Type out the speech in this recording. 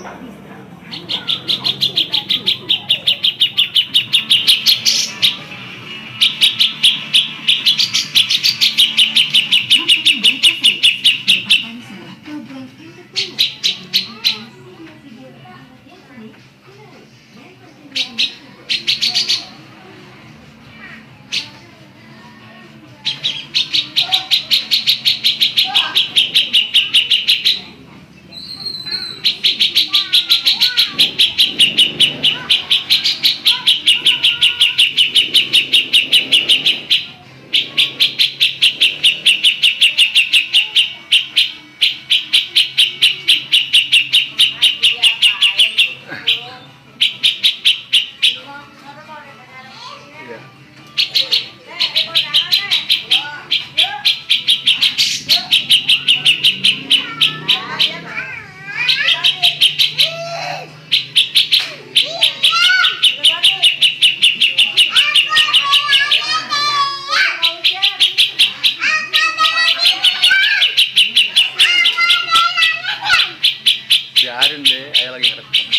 Please. ജാരുണ്ട് അയാളൊക്കെ കിടക്കും